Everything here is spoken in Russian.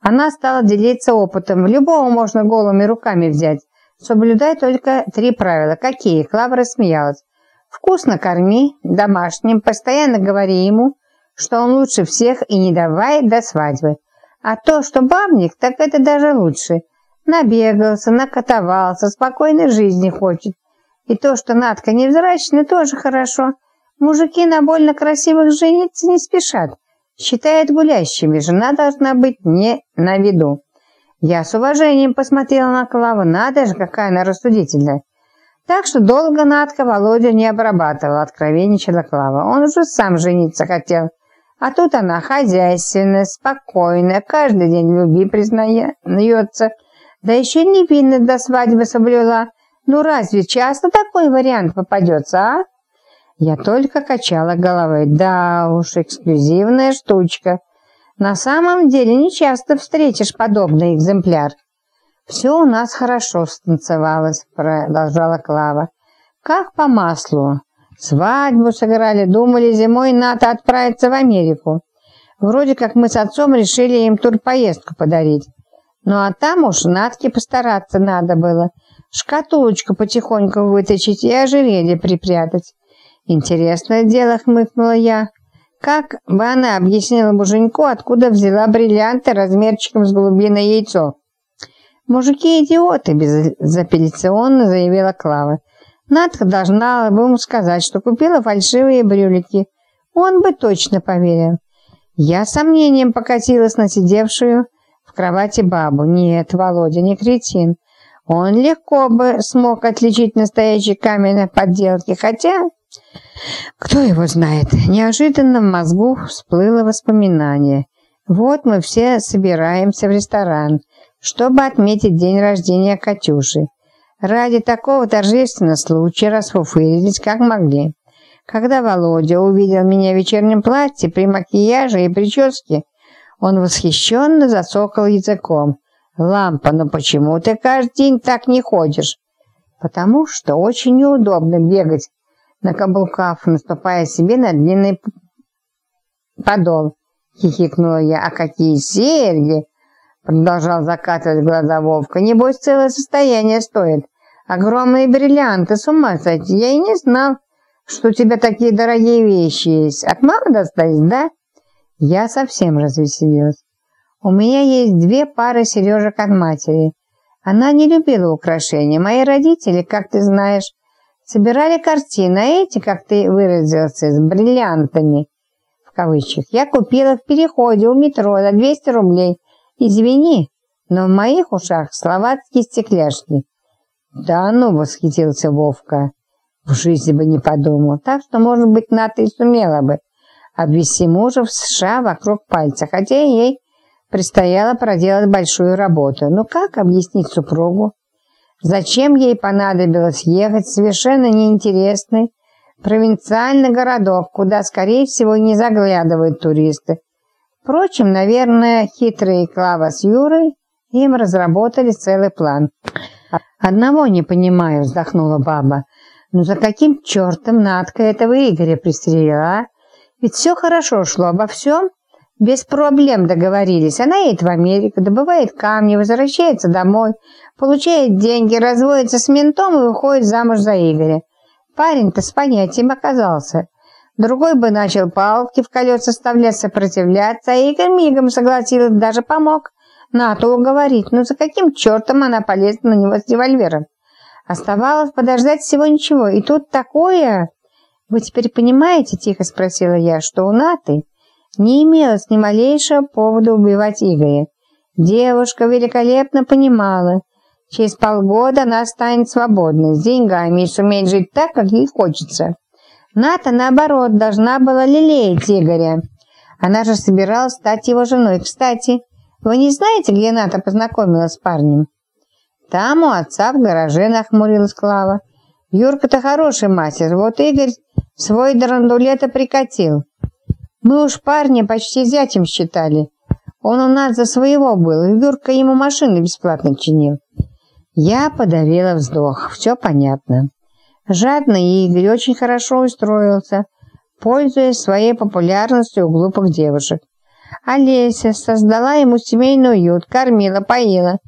Она стала делиться опытом. Любого можно голыми руками взять. Соблюдай только три правила. Какие? Клава рассмеялась. Вкусно корми, домашним, постоянно говори ему, что он лучше всех и не давай до свадьбы. А то, что бабник, так это даже лучше. Набегался, накатовался, спокойной жизни хочет. И то, что Надка невзрачная, тоже хорошо. Мужики на больно красивых жениться не спешат. Считают гулящими, жена должна быть не на виду. Я с уважением посмотрела на Клаву, надо же, какая она рассудительная. Так что долго Надка Володя не обрабатывала, откровенничала Клава. Он уже сам жениться хотел. А тут она хозяйственная, спокойная, каждый день в любви признается. Да еще невинно до свадьбы соблюла. Ну разве часто такой вариант попадется, а? Я только качала головой. Да уж, эксклюзивная штучка. На самом деле не часто встретишь подобный экземпляр. «Все у нас хорошо станцевалось», — продолжала Клава. «Как по маслу. Свадьбу сыграли, думали зимой НАТО отправиться в Америку. Вроде как мы с отцом решили им турпоездку подарить. Ну а там уж Натке постараться надо было. Шкатулочку потихоньку вытащить и ожерелье припрятать. Интересное дело, хмыкнула я. Как бы она объяснила муженьку, откуда взяла бриллианты размерчиком с голубиное яйцо? «Мужики идиоты», – безапелляционно заявила Клава. Надка должна бы ему сказать, что купила фальшивые брюлики. Он бы точно поверил. Я сомнением покатилась на сидевшую в кровати бабу. Нет, Володя не кретин. Он легко бы смог отличить настоящие каменные подделки, хотя... Кто его знает? Неожиданно в мозгу всплыло воспоминание. Вот мы все собираемся в ресторан, чтобы отметить день рождения Катюши. Ради такого торжественного случая расфуфырились как могли. Когда Володя увидел меня в вечернем платье при макияже и прическе, он восхищенно зацокал языком. «Лампа, ну почему ты каждый день так не ходишь?» «Потому что очень неудобно бегать на каблуках, наступая себе на длинный подол», — хихикнула я. «А какие серьги!» Продолжал закатывать глаза Вовка. Небось, целое состояние стоит. Огромные бриллианты, с ума сойти. Я и не знал, что у тебя такие дорогие вещи есть. От мамы достались, да? Я совсем развеселилась. У меня есть две пары сережек от матери. Она не любила украшения. Мои родители, как ты знаешь, собирали картины, а эти, как ты выразился, с бриллиантами, в кавычках, я купила в переходе у метро за 200 рублей. Извини, но в моих ушах словацкие стекляшки. Да ну, восхитился Вовка. В жизни бы не подумал. Так что, может быть, Ната и сумела бы обвести мужа в США вокруг пальца, хотя ей предстояло проделать большую работу. Ну как объяснить супругу? Зачем ей понадобилось ехать в совершенно неинтересный провинциальный городок, куда, скорее всего, не заглядывают туристы, Впрочем, наверное, хитрые Клава с Юрой им разработали целый план. «Одного не понимаю», — вздохнула баба. «Ну за каким чертом Надка этого Игоря пристрелила, а? Ведь все хорошо шло, обо всем без проблем договорились. Она едет в Америку, добывает камни, возвращается домой, получает деньги, разводится с ментом и выходит замуж за Игоря. Парень-то с понятием оказался. Другой бы начал палки в колеса вставлять, сопротивляться, а Игорь мигом согласился, даже помог. Нату уговорить, ну за каким чертом она полезла на него с револьвером? Оставалось подождать всего ничего, и тут такое... «Вы теперь понимаете, — тихо спросила я, — что у Наты не имелось ни малейшего повода убивать Игоря? Девушка великолепно понимала, через полгода она станет свободной, с деньгами и сумеет жить так, как ей хочется». Ната, наоборот, должна была лелеять Игоря. Она же собиралась стать его женой. Кстати, вы не знаете, где Ната познакомилась с парнем? Там у отца в гараже нахмурилась Клава. Юрка-то хороший мастер, вот Игорь свой драндулета прикатил. Мы уж парня почти зятем считали. Он у нас за своего был, и Юрка ему машину бесплатно чинил. Я подавила вздох. Все понятно. Жадный Игорь очень хорошо устроился, пользуясь своей популярностью у глупых девушек. Олеся создала ему семейный уют, кормила, поила,